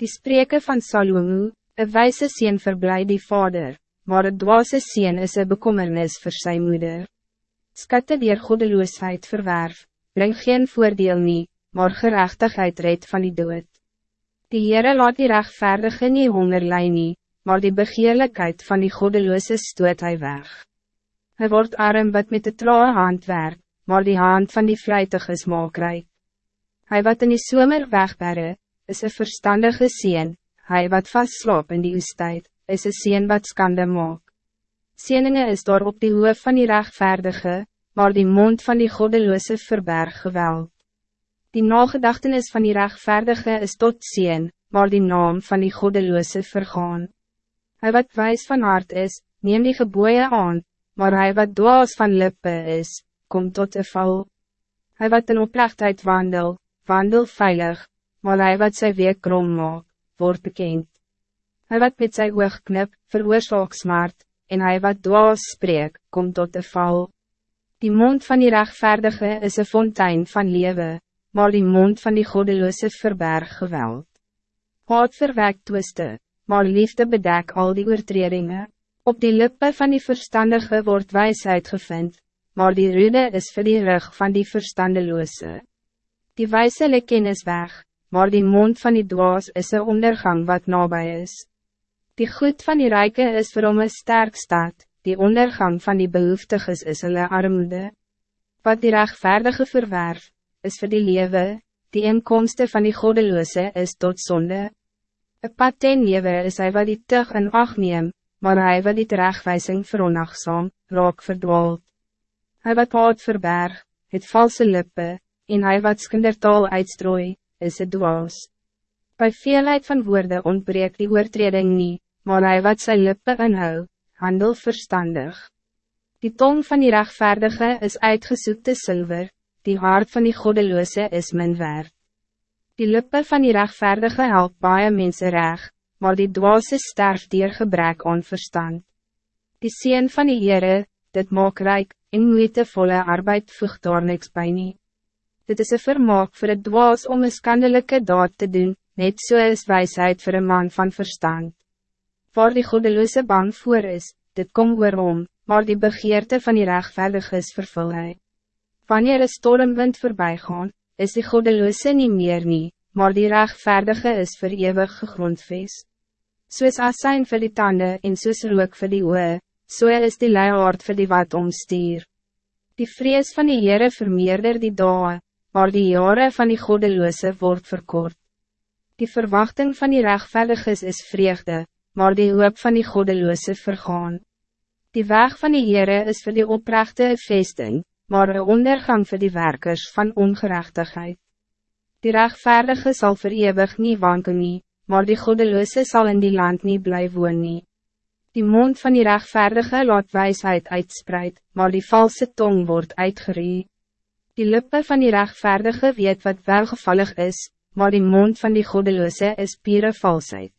Die spreken van Salomo, een wijze sien verblij die vader, maar een dwaze sien is een bekommernis voor zijn moeder. Skatte die godeloosheid verwerf, breng geen voordeel nie, maar gerechtigheid red van die dood. Die Heere laat die rechtvaardige nie honger nie, maar die begeerlijkheid van die godeloose stoot hy weg. Hij wordt arm wat met de trouwe hand werk, maar die hand van die vlijtige is maakrijk. Hij wat in die somer wegberre, is een verstandige sien, hij wat vast slaap in die oestijd, is een sien wat skande maak. Sieninge is daar op die hoof van die rechtvaardige, maar die mond van die goddeloze verberg geweld. Die nagedachtenis van die rechtvaardige is tot sien, maar die naam van die goddeloze vergaan. Hij wat wijs van hart is, neem die geboeien aan, maar hij wat dwaas van lippe is, komt tot de val. Hij wat in oprechtheid wandel, wandel veilig, maar hij wat sy week krom maak, word bekend. Hij wat met sy oog knip, veroorzaak smart, en hij wat dwaas spreek, komt tot de val. Die mond van die rechtvaardige is een fontein van lewe, maar die mond van die goddeloze verberg geweld. Haat verwek twiste, maar liefde bedek al die oortredingen. Op die lippen van die verstandige wordt wijsheid gevind, maar die rude is voor die rug van die verstandeloze. Die wijze kennis weg, maar die mond van die dwaas is een ondergang wat nabij is. Die goed van die rijke is vir hom een sterk staat, die ondergang van die behoeftiges is hulle armoede. Wat die rechtvaardige verwerf, is voor die lewe, die inkomsten van die goddeloze is tot zonde. Een pad ten lewe is hij wat die tug in acht neem, maar hij wat die terechtwijzing veronachtsam, raak verdwaald. Hij wat haat verberg, het valse lippe, en hij wat skindertaal uitstrooi, is het dwaas. Bij veelheid van woorden ontbreekt die oortreding niet, maar hij wat zijn lippen inhou, handel verstandig. Die tong van die rechtvaardige is uitgezoekte zilver, die hart van die goddeloze is min waard. Die lippen van die rechtvaardige help baie mense reg, maar die dwaase sterf dier gebrek aan verstand. Die sien van die Heere, dit maak rijk, en moeitevolle arbeid voeg daar niks by nie. Dit is een vermaak voor het dwaas om een skandelijke daad te doen, net so is wijsheid voor een man van verstand. Waar die goddeloze bang voor is, dit kom om, maar die begeerte van die rechtvaardig is vervul hy. Wanneer een stormwind voorbij gaan, is die goddeloze niet meer nie, maar die rechtvaardige is voor eeuwig gegrondvest. Soos asijn vir die tanden en soos rook vir die oe, so is die leihaard vir die wat omstuur. Die vrees van die Heere vermeerder die dae, maar die jaren van die goddeloze wordt verkort. Die verwachting van die rechtvaardiges is vreugde, maar die hoop van die goddeloze vergaan. Die weg van die Heere is voor die oprechte vesting, maar een ondergang voor die werkers van ongerechtigheid. Die rechtvaardige zal verewig niet wanken nie, maar die goddeloze zal in die land niet blijven woon nie. Die mond van die rechtvaardige laat wijsheid uitspreid, maar die valse tong wordt uitgerie. Die lippen van die rechtvaardige weet wat welgevallig is, maar die mond van die goddeloze is pure valsheid.